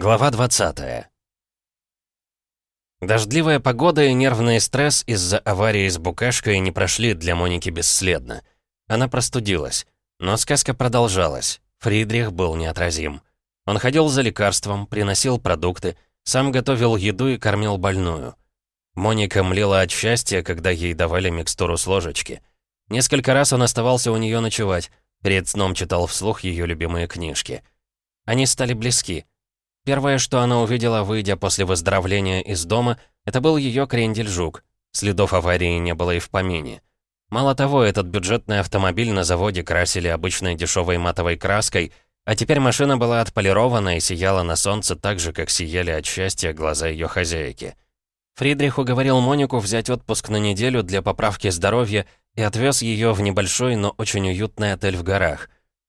Глава 20 Дождливая погода и нервный стресс из-за аварии с букашкой не прошли для Моники бесследно. Она простудилась. Но сказка продолжалась. Фридрих был неотразим. Он ходил за лекарством, приносил продукты, сам готовил еду и кормил больную. Моника млела от счастья, когда ей давали микстуру с ложечки. Несколько раз он оставался у нее ночевать, перед сном читал вслух ее любимые книжки. Они стали близки. Первое, что она увидела, выйдя после выздоровления из дома, это был ее крендель-жук. Следов аварии не было и в помине. Мало того, этот бюджетный автомобиль на заводе красили обычной дешевой матовой краской, а теперь машина была отполирована и сияла на солнце так же, как сияли от счастья глаза ее хозяйки. Фридрих уговорил Монику взять отпуск на неделю для поправки здоровья и отвез ее в небольшой, но очень уютный отель в горах.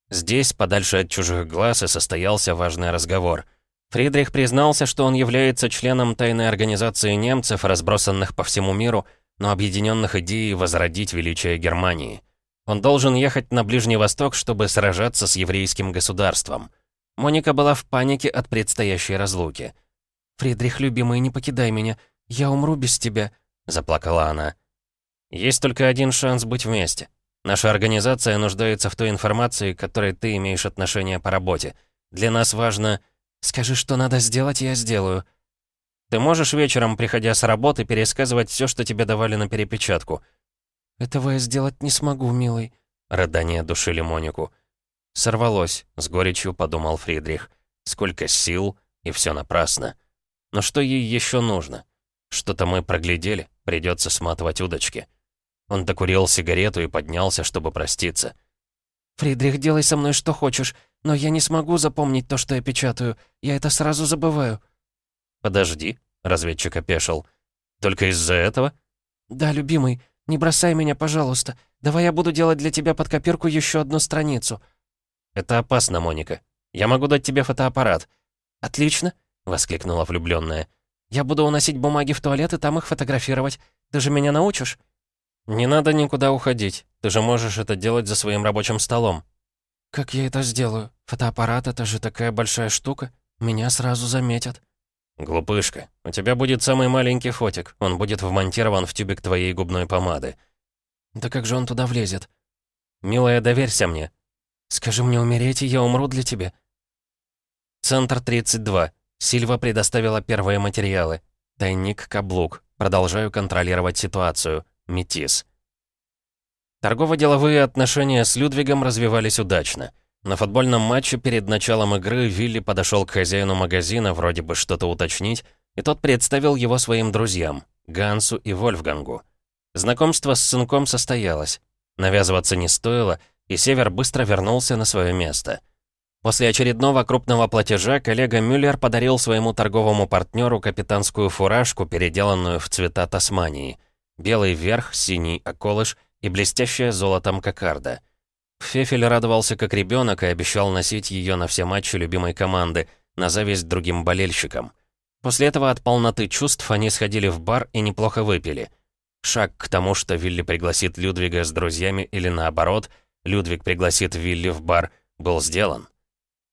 Здесь, подальше от чужих глаз, и состоялся важный разговор. Фридрих признался, что он является членом тайной организации немцев, разбросанных по всему миру, но объединенных идеей возродить величие Германии. Он должен ехать на Ближний Восток, чтобы сражаться с еврейским государством. Моника была в панике от предстоящей разлуки. «Фридрих, любимый, не покидай меня. Я умру без тебя», — заплакала она. «Есть только один шанс быть вместе. Наша организация нуждается в той информации, к которой ты имеешь отношение по работе. Для нас важно...» «Скажи, что надо сделать, я сделаю», ты можешь вечером, приходя с работы, пересказывать все, что тебе давали на перепечатку?» «Этого я сделать не смогу, милый», — рыдания душили Монику. «Сорвалось», — с горечью подумал Фридрих. «Сколько сил, и все напрасно. Но что ей еще нужно? Что-то мы проглядели, придется сматывать удочки». Он докурил сигарету и поднялся, чтобы проститься. «Фридрих, делай со мной что хочешь, но я не смогу запомнить то, что я печатаю. Я это сразу забываю». «Подожди», — разведчик опешил. «Только из-за этого?» «Да, любимый, не бросай меня, пожалуйста. Давай я буду делать для тебя под копирку еще одну страницу». «Это опасно, Моника. Я могу дать тебе фотоаппарат». «Отлично», — воскликнула влюбленная. «Я буду уносить бумаги в туалет и там их фотографировать. Ты же меня научишь?» «Не надо никуда уходить. Ты же можешь это делать за своим рабочим столом». «Как я это сделаю? Фотоаппарат — это же такая большая штука. Меня сразу заметят». «Глупышка, у тебя будет самый маленький фотик. Он будет вмонтирован в тюбик твоей губной помады». «Да как же он туда влезет?» «Милая, доверься мне». «Скажи мне умереть, и я умру для тебя». Центр 32. Сильва предоставила первые материалы. Тайник каблук. Продолжаю контролировать ситуацию. Метис. Торгово-деловые отношения с Людвигом развивались удачно. На футбольном матче перед началом игры Вилли подошел к хозяину магазина вроде бы что-то уточнить, и тот представил его своим друзьям, Гансу и Вольфгангу. Знакомство с сынком состоялось. Навязываться не стоило, и Север быстро вернулся на свое место. После очередного крупного платежа коллега Мюллер подарил своему торговому партнеру капитанскую фуражку, переделанную в цвета Тасмании. Белый верх, синий околыш и блестящая золотом кокарда — Фефель радовался как ребенок и обещал носить ее на все матчи любимой команды, на зависть другим болельщикам. После этого от полноты чувств они сходили в бар и неплохо выпили. Шаг к тому, что Вилли пригласит Людвига с друзьями или наоборот, Людвиг пригласит Вилли в бар, был сделан.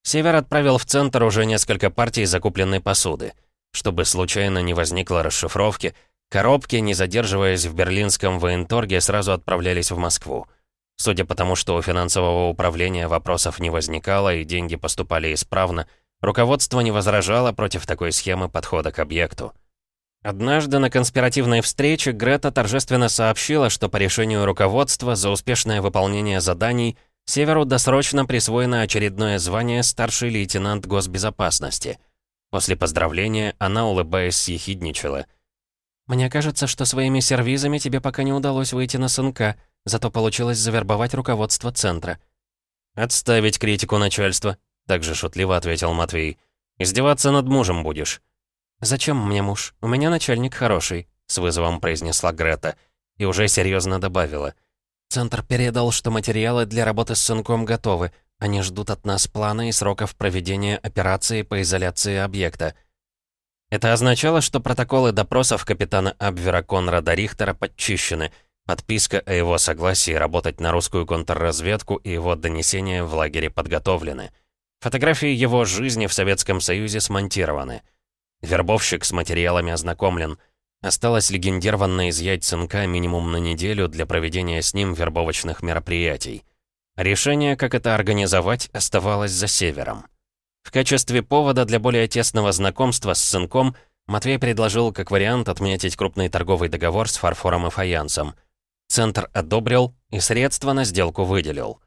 Север отправил в центр уже несколько партий закупленной посуды. Чтобы случайно не возникло расшифровки, коробки, не задерживаясь в берлинском военторге, сразу отправлялись в Москву. Судя по тому, что у финансового управления вопросов не возникало и деньги поступали исправно, руководство не возражало против такой схемы подхода к объекту. Однажды на конспиративной встрече Грета торжественно сообщила, что по решению руководства за успешное выполнение заданий Северу досрочно присвоено очередное звание старший лейтенант госбезопасности. После поздравления она, улыбаясь, съехидничала. «Мне кажется, что своими сервизами тебе пока не удалось выйти на сынка», Зато получилось завербовать руководство центра. «Отставить критику начальства», — также шутливо ответил Матвей. «Издеваться над мужем будешь». «Зачем мне муж? У меня начальник хороший», — с вызовом произнесла Грета. И уже серьезно добавила. «Центр передал, что материалы для работы с сынком готовы. Они ждут от нас плана и сроков проведения операции по изоляции объекта». Это означало, что протоколы допросов капитана Абвера Конрада Рихтера подчищены — Подписка о его согласии работать на русскую контрразведку и его донесения в лагере подготовлены. Фотографии его жизни в Советском Союзе смонтированы. Вербовщик с материалами ознакомлен. Осталось легендированно изъять сынка минимум на неделю для проведения с ним вербовочных мероприятий. Решение, как это организовать, оставалось за севером. В качестве повода для более тесного знакомства с сынком Матвей предложил как вариант отметить крупный торговый договор с фарфором и фаянсом. Центр одобрил и средства на сделку выделил.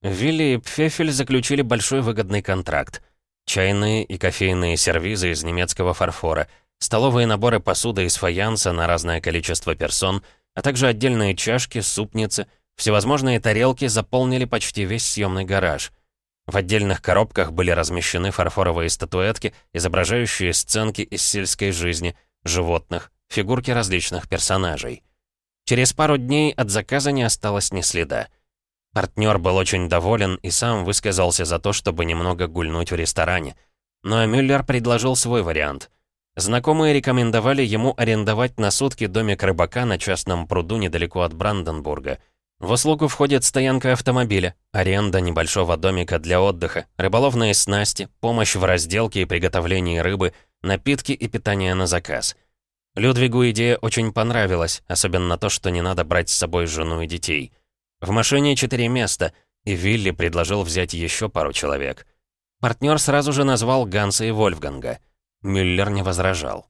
Вилли и Пфефель заключили большой выгодный контракт. Чайные и кофейные сервизы из немецкого фарфора, столовые наборы посуды из фаянса на разное количество персон, а также отдельные чашки, супницы, всевозможные тарелки заполнили почти весь съемный гараж. В отдельных коробках были размещены фарфоровые статуэтки, изображающие сценки из сельской жизни, животных, фигурки различных персонажей. Через пару дней от заказа не осталось ни следа. Партнер был очень доволен и сам высказался за то, чтобы немного гульнуть в ресторане. Но Мюллер предложил свой вариант. Знакомые рекомендовали ему арендовать на сутки домик рыбака на частном пруду недалеко от Бранденбурга. В услугу входит стоянка автомобиля, аренда небольшого домика для отдыха, рыболовные снасти, помощь в разделке и приготовлении рыбы, напитки и питание на заказ. Людвигу идея очень понравилась, особенно то, что не надо брать с собой жену и детей. В машине четыре места, и Вилли предложил взять еще пару человек. Партнер сразу же назвал Ганса и Вольфганга. Мюллер не возражал.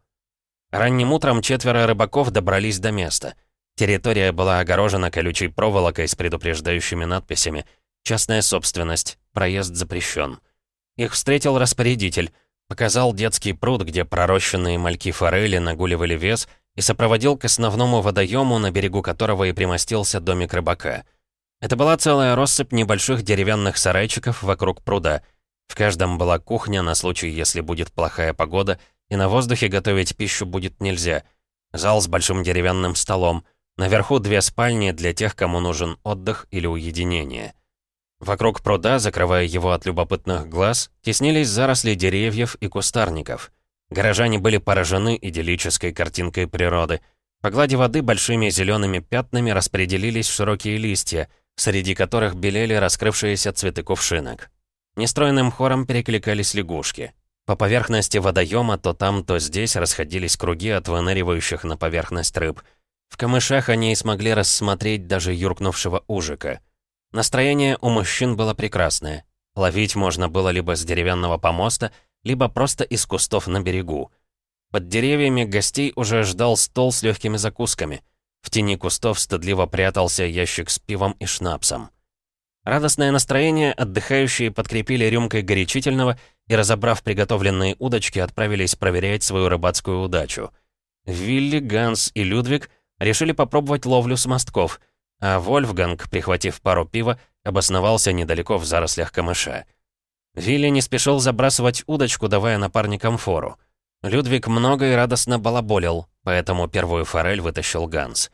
Ранним утром четверо рыбаков добрались до места. Территория была огорожена колючей проволокой с предупреждающими надписями «Частная собственность. Проезд запрещен». Их встретил распорядитель, показал детский пруд, где пророщенные мальки форели нагуливали вес, и сопроводил к основному водоему, на берегу которого и примостился домик рыбака. Это была целая россыпь небольших деревянных сарайчиков вокруг пруда. В каждом была кухня на случай, если будет плохая погода, и на воздухе готовить пищу будет нельзя. Зал с большим деревянным столом. Наверху две спальни для тех, кому нужен отдых или уединение. Вокруг пруда, закрывая его от любопытных глаз, теснились заросли деревьев и кустарников. Горожане были поражены идиллической картинкой природы. По глади воды большими зелеными пятнами распределились широкие листья — среди которых белели раскрывшиеся цветы кувшинок. Нестроенным хором перекликались лягушки. По поверхности водоема то там, то здесь расходились круги от выныривающих на поверхность рыб. В камышах они и смогли рассмотреть даже юркнувшего ужика. Настроение у мужчин было прекрасное. Ловить можно было либо с деревянного помоста, либо просто из кустов на берегу. Под деревьями гостей уже ждал стол с легкими закусками — в тени кустов стыдливо прятался ящик с пивом и шнапсом. Радостное настроение отдыхающие подкрепили рюмкой горячительного и, разобрав приготовленные удочки, отправились проверять свою рыбацкую удачу. Вилли, Ганс и Людвиг решили попробовать ловлю с мостков, а Вольфганг, прихватив пару пива, обосновался недалеко в зарослях камыша. Вилли не спешил забрасывать удочку, давая напарникам фору. Людвиг много и радостно балаболил, поэтому первую форель вытащил Ганс.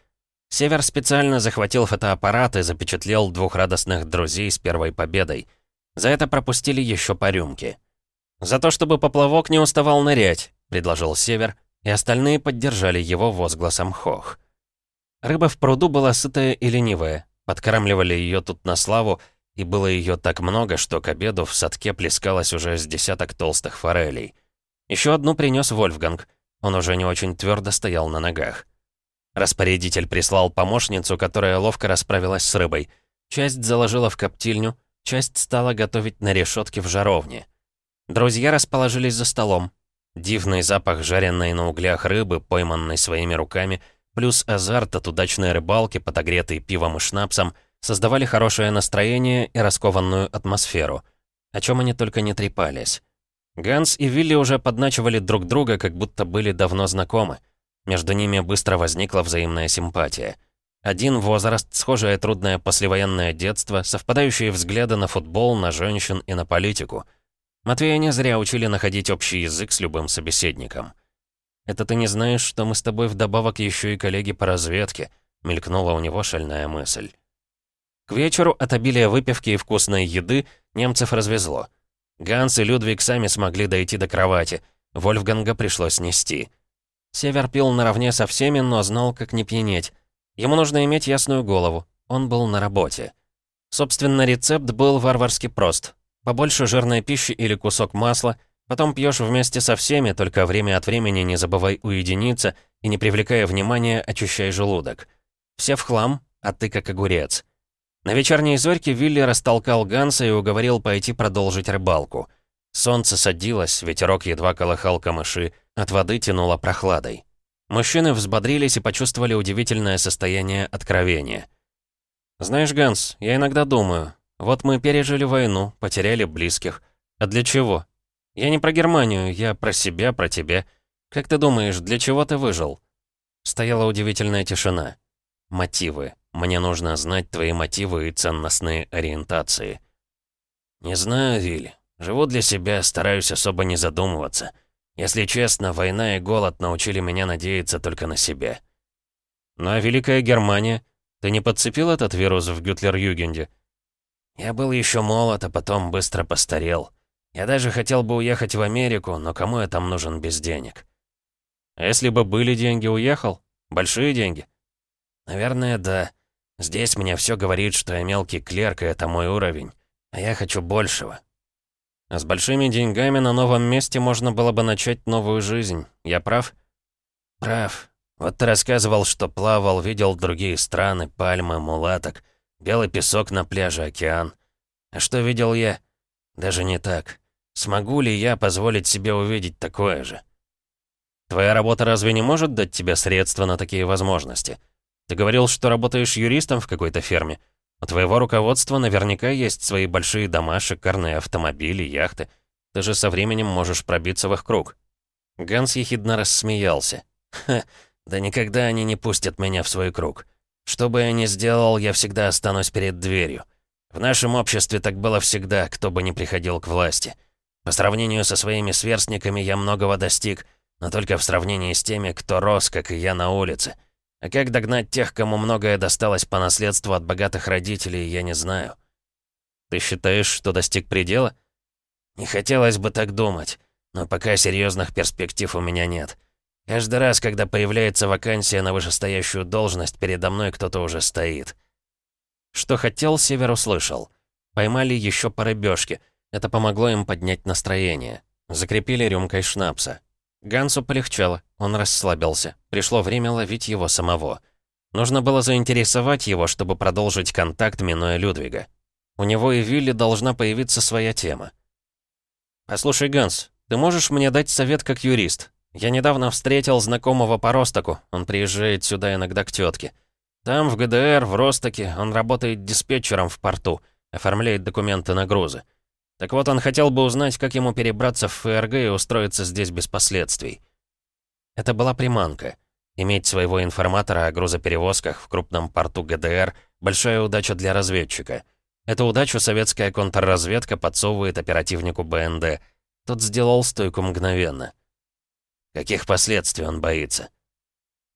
Север специально захватил фотоаппарат и запечатлел двух радостных друзей с первой победой. За это пропустили еще по рюмке. «За то, чтобы поплавок не уставал нырять», — предложил Север, и остальные поддержали его возгласом «хох». Рыба в пруду была сытая и ленивая. Подкармливали ее тут на славу, и было ее так много, что к обеду в садке плескалось уже с десяток толстых форелей. Еще одну принес Вольфганг. Он уже не очень твердо стоял на ногах. Распорядитель прислал помощницу, которая ловко расправилась с рыбой. Часть заложила в коптильню, часть стала готовить на решетке в жаровне. Друзья расположились за столом. Дивный запах жареной на углях рыбы, пойманной своими руками, плюс азарт от удачной рыбалки, подогретый пивом и шнапсом, создавали хорошее настроение и раскованную атмосферу. О чем они только не трепались. Ганс и Вилли уже подначивали друг друга, как будто были давно знакомы. Между ними быстро возникла взаимная симпатия. Один возраст, схожее трудное послевоенное детство, совпадающие взгляды на футбол, на женщин и на политику. Матвея не зря учили находить общий язык с любым собеседником. «Это ты не знаешь, что мы с тобой вдобавок еще и коллеги по разведке», мелькнула у него шальная мысль. К вечеру от обилия выпивки и вкусной еды немцев развезло. Ганс и Людвиг сами смогли дойти до кровати. Вольфганга пришлось нести. Север пил наравне со всеми, но знал, как не пьянеть. Ему нужно иметь ясную голову. Он был на работе. Собственно, рецепт был варварски прост. Побольше жирной пищи или кусок масла, потом пьешь вместе со всеми, только время от времени не забывай уединиться и, не привлекая внимания, очищай желудок. Все в хлам, а ты как огурец. На вечерней зорьке Вилли растолкал Ганса и уговорил пойти продолжить рыбалку. Солнце садилось, ветерок едва колыхал камыши, от воды тянуло прохладой. Мужчины взбодрились и почувствовали удивительное состояние откровения. «Знаешь, Ганс, я иногда думаю, вот мы пережили войну, потеряли близких. А для чего? Я не про Германию, я про себя, про тебя. Как ты думаешь, для чего ты выжил?» Стояла удивительная тишина. Мотивы. Мне нужно знать твои мотивы и ценностные ориентации. Не знаю, Виль. Живу для себя, стараюсь особо не задумываться. Если честно, война и голод научили меня надеяться только на себя. Ну а Великая Германия? Ты не подцепил этот вирус в Гютлер-Югенде? Я был еще молод, а потом быстро постарел. Я даже хотел бы уехать в Америку, но кому я там нужен без денег? А если бы были деньги, уехал? Большие деньги? Наверное, да. Здесь мне все говорит, что я мелкий клерк, и это мой уровень. А я хочу большего. А с большими деньгами на новом месте можно было бы начать новую жизнь. Я прав? Прав. Вот ты рассказывал, что плавал, видел другие страны, пальмы, мулаток, белый песок на пляже, океан. А что видел я? Даже не так. Смогу ли я позволить себе увидеть такое же? Твоя работа разве не может дать тебе средства на такие возможности? Ты говорил, что работаешь юристом в какой-то ферме. У твоего руководства наверняка есть свои большие дома, шикарные автомобили, яхты. Ты же со временем можешь пробиться в их круг». Ганс ехидно рассмеялся. «Ха, да никогда они не пустят меня в свой круг. Что бы я ни сделал, я всегда останусь перед дверью. В нашем обществе так было всегда, кто бы ни приходил к власти. По сравнению со своими сверстниками я многого достиг, но только в сравнении с теми, кто рос, как и я, на улице. А как догнать тех, кому многое досталось по наследству от богатых родителей, я не знаю. Ты считаешь, что достиг предела? Не хотелось бы так думать, но пока серьезных перспектив у меня нет. Каждый раз, когда появляется вакансия на вышестоящую должность, передо мной кто-то уже стоит. Что хотел, Север услышал. Поймали еще по рыбёшке. Это помогло им поднять настроение. Закрепили рюмкой шнапса. Гансу полегчало, он расслабился. Пришло время ловить его самого. Нужно было заинтересовать его, чтобы продолжить контакт, минуя Людвига. У него и Вилли должна появиться своя тема. «Послушай, Ганс, ты можешь мне дать совет как юрист? Я недавно встретил знакомого по Ростоку, он приезжает сюда иногда к тетке. Там, в ГДР, в Ростоке, он работает диспетчером в порту, оформляет документы на грузы. Так вот, он хотел бы узнать, как ему перебраться в ФРГ и устроиться здесь без последствий. Это была приманка. Иметь своего информатора о грузоперевозках в крупном порту ГДР — большая удача для разведчика. Эту удачу советская контрразведка подсовывает оперативнику БНД. Тот сделал стойку мгновенно. Каких последствий он боится?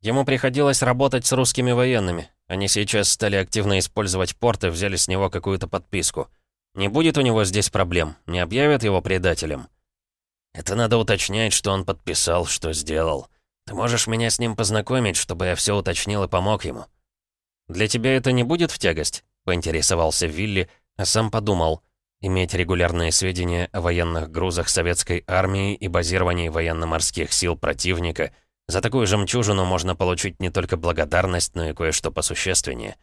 Ему приходилось работать с русскими военными. Они сейчас стали активно использовать порт и взяли с него какую-то подписку — не будет у него здесь проблем, не объявят его предателем. Это надо уточнять, что он подписал, что сделал. Ты можешь меня с ним познакомить, чтобы я все уточнил и помог ему. Для тебя это не будет в тягость? Поинтересовался Вилли, а сам подумал. Иметь регулярные сведения о военных грузах советской армии и базировании военно-морских сил противника. За такую жемчужину можно получить не только благодарность, но и кое-что посущественнее.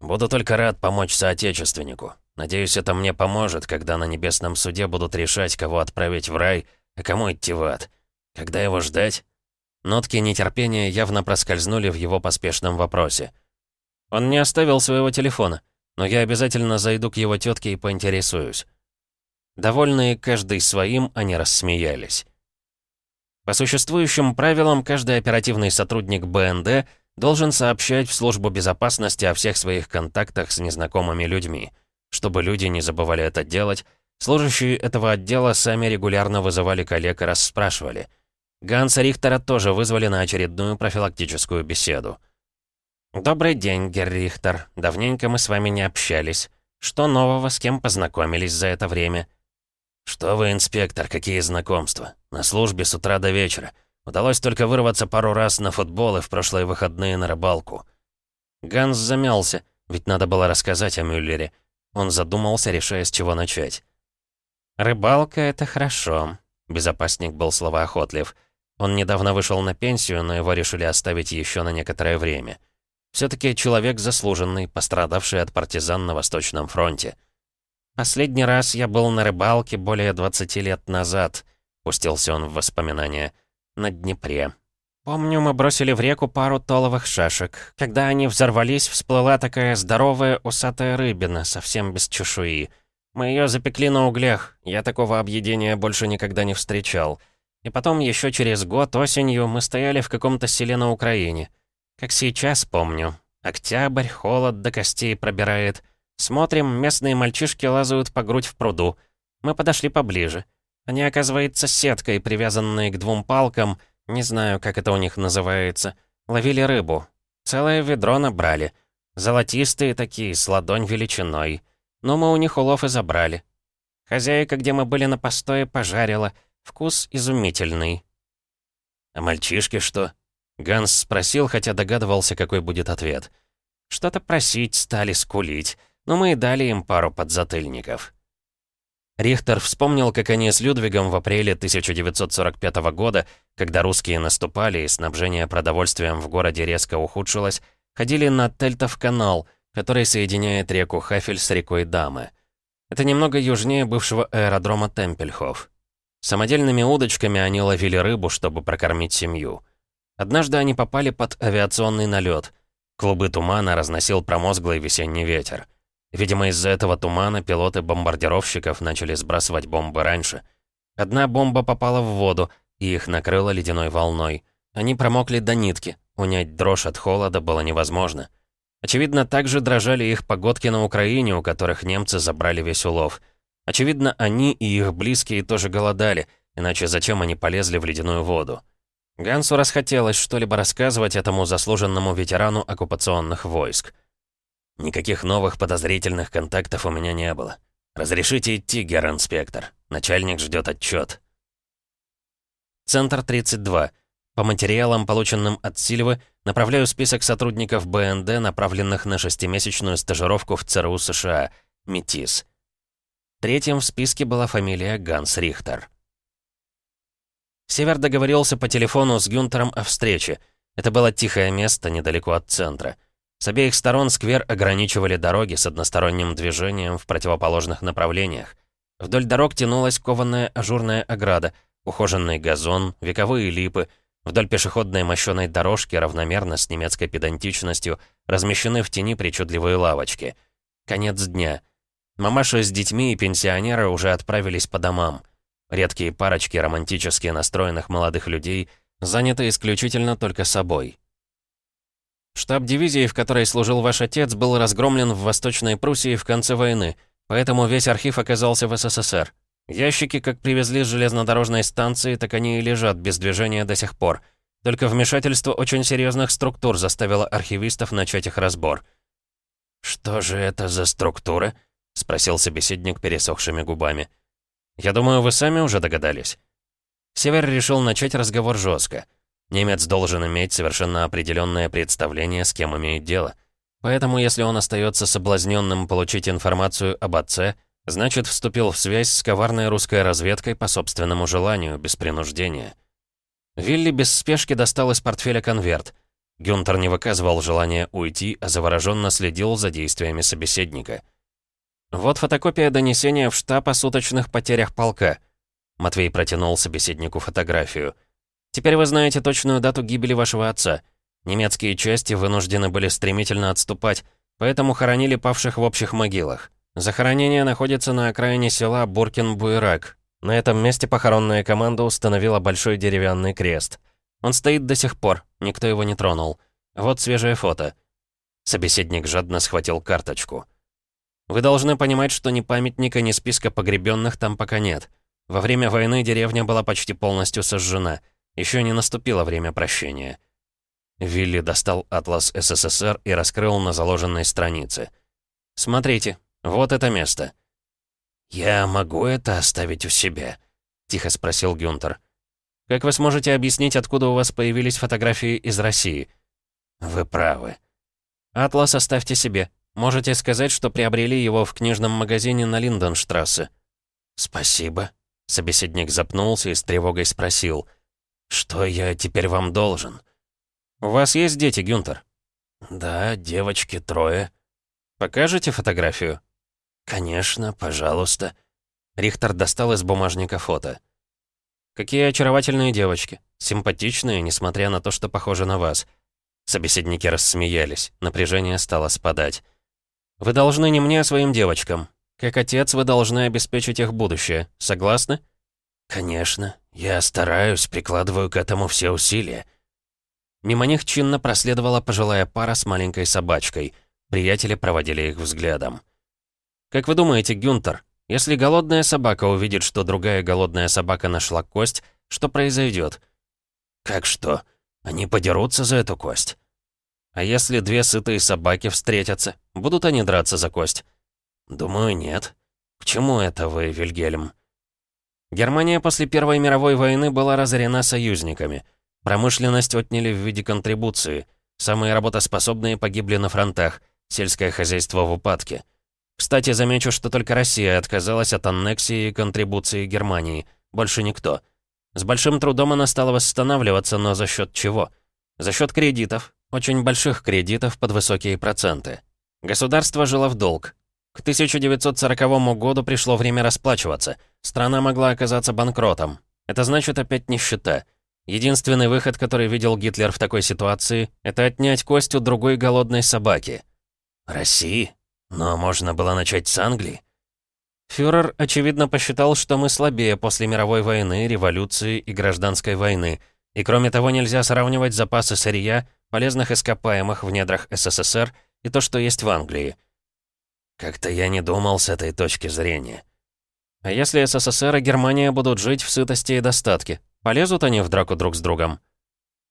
Буду только рад помочь соотечественнику. Надеюсь, это мне поможет, когда на небесном суде будут решать, кого отправить в рай, а кому идти в ад. Когда его ждать? Нотки нетерпения явно проскользнули в его поспешном вопросе. Он не оставил своего телефона, но я обязательно зайду к его тетке и поинтересуюсь. Довольные каждый своим, они рассмеялись. По существующим правилам, каждый оперативный сотрудник БНД должен сообщать в службу безопасности о всех своих контактах с незнакомыми людьми — чтобы люди не забывали это делать, служащие этого отдела сами регулярно вызывали коллег и расспрашивали. Ганса Рихтера тоже вызвали на очередную профилактическую беседу. «Добрый день, Герр Рихтер. Давненько мы с вами не общались. Что нового, с кем познакомились за это время?» «Что вы, инспектор, какие знакомства? На службе с утра до вечера. Удалось только вырваться пару раз на футбол и в прошлые выходные на рыбалку». Ганс замялся, ведь надо было рассказать о Мюллере. Он задумался, решая, с чего начать. «Рыбалка — это хорошо», — безопасник был словоохотлив. Он недавно вышел на пенсию, но его решили оставить еще на некоторое время. Все-таки человек заслуженный, пострадавший от партизан на Восточном фронте. «Последний раз я был на рыбалке более 20 лет назад», — пустился он в воспоминания, — «на Днепре». Помню, мы бросили в реку пару толовых шашек. Когда они взорвались, всплыла такая здоровая усатая рыбина, совсем без чешуи. Мы ее запекли на углях. Я такого объедения больше никогда не встречал. И потом, еще через год, осенью, мы стояли в каком-то селе на Украине. Как сейчас помню. Октябрь, холод до костей пробирает. Смотрим, местные мальчишки лазают по грудь в пруду. Мы подошли поближе. Они, оказывается, сеткой, привязанные к двум палкам, не знаю, как это у них называется, ловили рыбу. Целое ведро набрали. Золотистые такие, с ладонь величиной. Но мы у них улов и забрали. Хозяйка, где мы были на постое, пожарила. Вкус изумительный. «А мальчишки что?» Ганс спросил, хотя догадывался, какой будет ответ. «Что-то просить стали скулить, но мы и дали им пару подзатыльников». Рихтер вспомнил, как они с Людвигом в апреле 1945 года, когда русские наступали и снабжение продовольствием в городе резко ухудшилось, ходили на Тельтов-канал, который соединяет реку Хафель с рекой Дамы. Это немного южнее бывшего аэродрома Темпельхоф. Самодельными удочками они ловили рыбу, чтобы прокормить семью. Однажды они попали под авиационный налет. Клубы тумана разносил промозглый весенний ветер. Видимо, из-за этого тумана пилоты бомбардировщиков начали сбрасывать бомбы раньше. Одна бомба попала в воду, и их накрыло ледяной волной. Они промокли до нитки, унять дрожь от холода было невозможно. Очевидно, также дрожали их погодки на Украине, у которых немцы забрали весь улов. Очевидно, они и их близкие тоже голодали, иначе зачем они полезли в ледяную воду? Гансу расхотелось что-либо рассказывать этому заслуженному ветерану оккупационных войск. «Никаких новых подозрительных контактов у меня не было. Разрешите идти, герр-инспектор. Начальник ждет отчет. Центр 32. По материалам, полученным от Сильвы, направляю список сотрудников БНД, направленных на шестимесячную стажировку в ЦРУ США, МИТИС. Третьим в списке была фамилия Ганс Рихтер. Север договорился по телефону с Гюнтером о встрече. Это было тихое место недалеко от центра. С обеих сторон сквер ограничивали дороги с односторонним движением в противоположных направлениях. Вдоль дорог тянулась кованая ажурная ограда, ухоженный газон, вековые липы — Вдоль пешеходной мощеной дорожки равномерно с немецкой педантичностью размещены в тени причудливые лавочки. Конец дня. Мамаши с детьми и пенсионеры уже отправились по домам. Редкие парочки романтически настроенных молодых людей заняты исключительно только собой. Штаб дивизии, в которой служил ваш отец, был разгромлен в Восточной Пруссии в конце войны, поэтому весь архив оказался в СССР. Ящики, как привезли с железнодорожной станции, так они и лежат без движения до сих пор. Только вмешательство очень серьезных структур заставило архивистов начать их разбор. «Что же это за структура?» — спросил собеседник пересохшими губами. «Я думаю, вы сами уже догадались». Север решил начать разговор жестко. Немец должен иметь совершенно определенное представление, с кем имеет дело. Поэтому, если он остается соблазненным получить информацию об отце, Значит, вступил в связь с коварной русской разведкой по собственному желанию, без принуждения. Вилли без спешки достал из портфеля конверт. Гюнтер не выказывал желания уйти, а завороженно следил за действиями собеседника. «Вот фотокопия донесения в штаб о суточных потерях полка». Матвей протянул собеседнику фотографию. «Теперь вы знаете точную дату гибели вашего отца. Немецкие части вынуждены были стремительно отступать, поэтому хоронили павших в общих могилах. Захоронение находится на окраине села Буркин-Буйрак. На этом месте похоронная команда установила большой деревянный крест. Он стоит до сих пор, никто его не тронул. Вот свежее фото. Собеседник жадно схватил карточку. Вы должны понимать, что ни памятника, ни списка погребенных там пока нет. Во время войны деревня была почти полностью сожжена. Еще не наступило время прощения. Вилли достал атлас СССР и раскрыл на заложенной странице. «Смотрите, вот это место». «Я могу это оставить у себя?» — тихо спросил Гюнтер. «Как вы сможете объяснить, откуда у вас появились фотографии из России?» «Вы правы». «Атлас оставьте себе. Можете сказать, что приобрели его в книжном магазине на Линденштрассе». «Спасибо». Собеседник запнулся и с тревогой спросил. «Что я теперь вам должен?» «У вас есть дети, Гюнтер?» «Да, девочки трое». «Покажете фотографию?» «Конечно, пожалуйста». Рихтер достал из бумажника фото. «Какие очаровательные девочки. Симпатичные, несмотря на то, что похожи на вас». Собеседники рассмеялись. Напряжение стало спадать. «Вы должны не мне, а своим девочкам. Как отец, вы должны обеспечить их будущее. Согласны?» «Конечно. Я стараюсь, прикладываю к этому все усилия». Мимо них чинно проследовала пожилая пара с маленькой собачкой. Приятели проводили их взглядом. «Как вы думаете, Гюнтер, если голодная собака увидит, что другая голодная собака нашла кость, что произойдет? «Как что? Они подерутся за эту кость?» «А если две сытые собаки встретятся, будут они драться за кость?» «Думаю, нет. К чему это вы, Вильгельм?» Германия после Первой мировой войны была разорена союзниками. Промышленность отняли в виде контрибуции. Самые работоспособные погибли на фронтах. Сельское хозяйство в упадке. Кстати, замечу, что только Россия отказалась от аннексии и контрибуции Германии. Больше никто. С большим трудом она стала восстанавливаться, но за счет чего? За счет кредитов. Очень больших кредитов под высокие проценты. Государство жило в долг. К 1940 году пришло время расплачиваться. Страна могла оказаться банкротом. Это значит опять нищета. Единственный выход, который видел Гитлер в такой ситуации, это отнять кость у другой голодной собаки. России? Но можно было начать с Англии. Фюрер, очевидно, посчитал, что мы слабее после мировой войны, революции и гражданской войны. И кроме того, нельзя сравнивать запасы сырья, полезных ископаемых в недрах СССР и то, что есть в Англии. Как-то я не думал с этой точки зрения. А если СССР и Германия будут жить в сытости и достатке? Полезут они в драку друг с другом?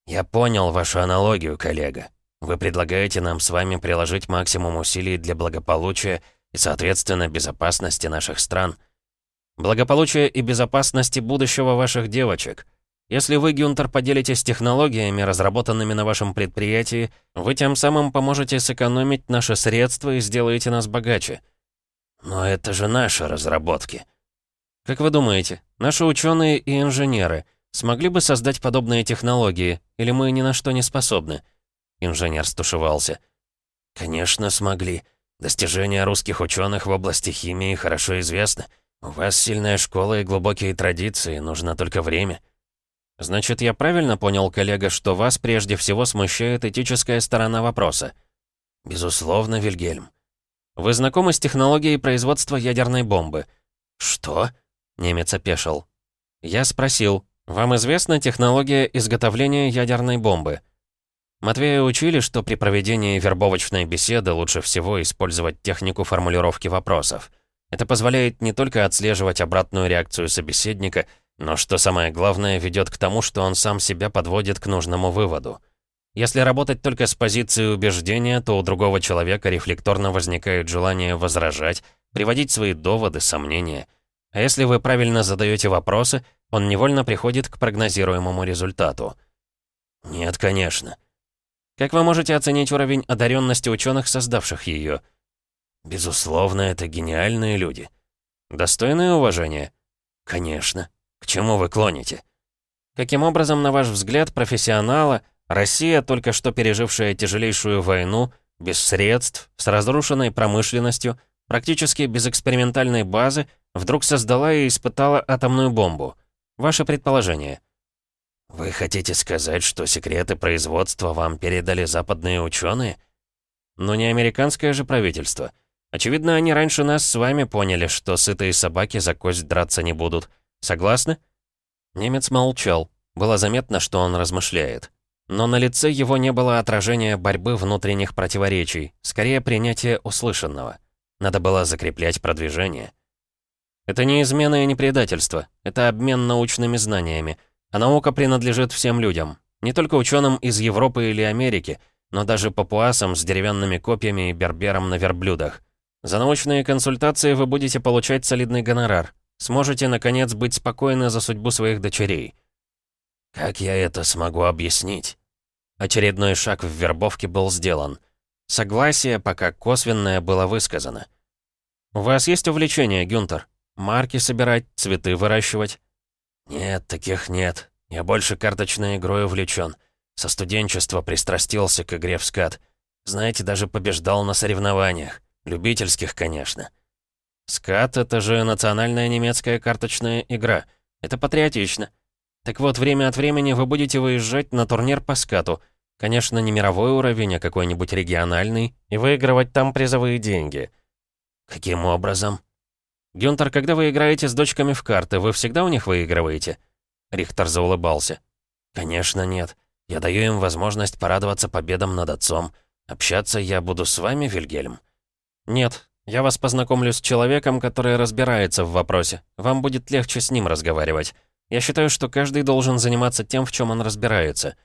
Я понял вашу аналогию, коллега. Вы предлагаете нам с вами приложить максимум усилий для благополучия и, соответственно, безопасности наших стран. Благополучия и безопасности будущего ваших девочек. Если вы, Гюнтер, поделитесь технологиями, разработанными на вашем предприятии, вы тем самым поможете сэкономить наши средства и сделаете нас богаче. Но это же наши разработки. Как вы думаете, наши ученые и инженеры смогли бы создать подобные технологии, или мы ни на что не способны? Инженер стушевался. Конечно, смогли. Достижения русских ученых в области химии хорошо известны. У вас сильная школа и глубокие традиции, нужно только время. Значит, я правильно понял, коллега, что вас прежде всего смущает этическая сторона вопроса? Безусловно, Вильгельм. Вы знакомы с технологией производства ядерной бомбы? Что? Немец опешил. Я спросил, вам известна технология изготовления ядерной бомбы? Матвея учили, что при проведении вербовочной беседы лучше всего использовать технику формулировки вопросов. Это позволяет не только отслеживать обратную реакцию собеседника, но, что самое главное, ведет к тому, что он сам себя подводит к нужному выводу. Если работать только с позиции убеждения, то у другого человека рефлекторно возникает желание возражать, приводить свои доводы, сомнения. А если вы правильно задаете вопросы, он невольно приходит к прогнозируемому результату. Нет, конечно. Как вы можете оценить уровень одаренности ученых, создавших ее? Безусловно, это гениальные люди. Достойные уважения? Конечно. К чему вы клоните? Каким образом, на ваш взгляд, профессионала, Россия, только что пережившая тяжелейшую войну, без средств, с разрушенной промышленностью, практически без экспериментальной базы, вдруг создала и испытала атомную бомбу? Ваше предположение? Вы хотите сказать, что секреты производства вам передали западные ученые? Но не американское же правительство. Очевидно, они раньше нас с вами поняли, что сытые собаки за кость драться не будут. Согласны?» Немец молчал. Было заметно, что он размышляет. Но на лице его не было отражения борьбы внутренних противоречий, скорее принятия услышанного. Надо было закреплять продвижение. Это не измена и не предательство. Это обмен научными знаниями. А наука принадлежит всем людям. Не только ученым из Европы или Америки, но даже папуасам с деревянными копьями и берберам на верблюдах. За научные консультации вы будете получать солидный гонорар. Сможете, наконец, быть спокойны за судьбу своих дочерей. Как я это смогу объяснить? Очередной шаг в вербовке был сделан. Согласие, пока косвенное, было высказано. «У вас есть увлечение, Гюнтер? Марки собирать, цветы выращивать?» «Нет, таких нет. Я больше карточной игрой увлечен. Со студенчества пристрастился к игре в скат. Знаете, даже побеждал на соревнованиях. Любительских, конечно». «Скат — это же национальная немецкая карточная игра. Это патриотично. Так вот, время от времени вы будете выезжать на турнир по скату. Конечно, не мировой уровень, а какой-нибудь региональный, и выигрывать там призовые деньги». «Каким образом?» «Гюнтер, когда вы играете с дочками в карты, вы всегда у них выигрываете?» Рихтер заулыбался. «Конечно нет. Я даю им возможность порадоваться победам над отцом. Общаться я буду с вами, Вильгельм?» «Нет. Я вас познакомлю с человеком, который разбирается в вопросе. Вам будет легче с ним разговаривать. Я считаю, что каждый должен заниматься тем, в чем он разбирается».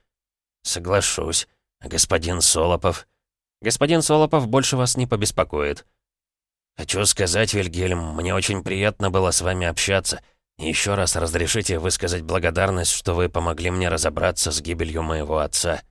«Соглашусь. Господин Солопов?» «Господин Солопов больше вас не побеспокоит». «Хочу сказать, Вильгельм, мне очень приятно было с вами общаться. И еще раз разрешите высказать благодарность, что вы помогли мне разобраться с гибелью моего отца».